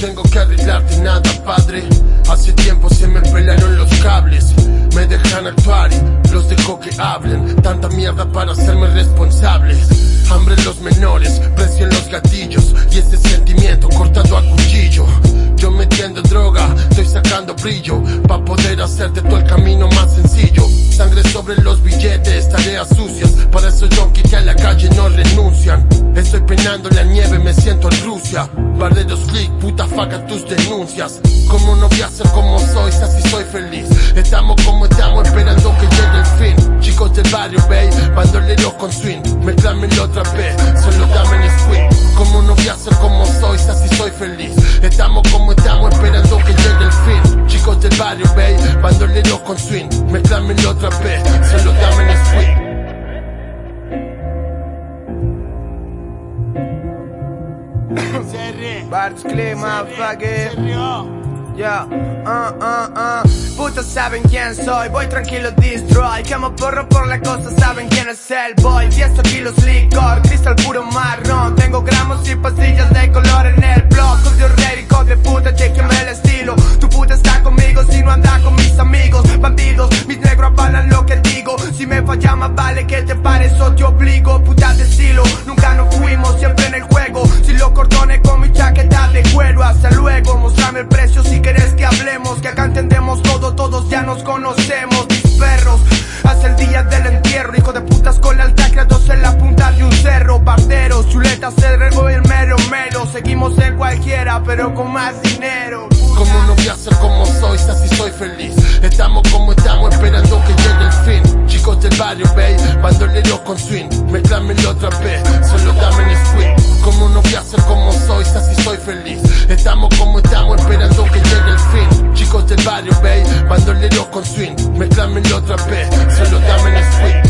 tengo que arreglarte nada, padre. Hace tiempo se me pelaron los cables. Me dejan actuar y los dejo que hablen. Tanta mierda para hacerme responsable. Hambre en los menores, precio en los gatillos. Y este sentimiento cortado a cuchillo. Yo metiendo droga, estoy sacando brillo. Pa' poder hacerte todo el camino más sencillo. Sangre sobre los billetes, tareas sucias. Para esos junkies que a la calle no renuncian. Estoy penando la nieve, me siento en Rusia. Barderos click, puta faca tus denuncias. Como no voy a ser como soy, así soy feliz. Estamos como estamos, esperando que llegue el fin. Chicos del barrio, bay, bandolero con swing. Mezclame otra vez, solo dame el squid. Como no voy a ser como soy, así soy feliz. Estamos como estamos, esperando que llegue el fin. Chicos del barrio, bay, bandolero con swing. Mezclame otra vez, Bart's clear, motherfucker. Ya, ah, ah, ah. Putos saben quién soy, voy tranquilo, destroy. Quemo porro por la cosa, saben quién es el boy. 10 kilos licor, cristal puro marrón. Tengo gramos y pastillas de color en el blog. Odio El rego y el mero mero. Seguimos en cualquiera, pero con más dinero. Como no voy a ser como soy, así soy feliz. Estamos como estamos, esperando que llegue el fin. Chicos del barrio, bay, bandolero con swing. Mezclame otra vez, solo dame el squid. Como no voy a ser como soy, así soy feliz. Estamos como estamos, esperando que llegue el fin. Chicos del barrio, bay, bandolero con swing. Mezclame otra vez, solo dame el squid.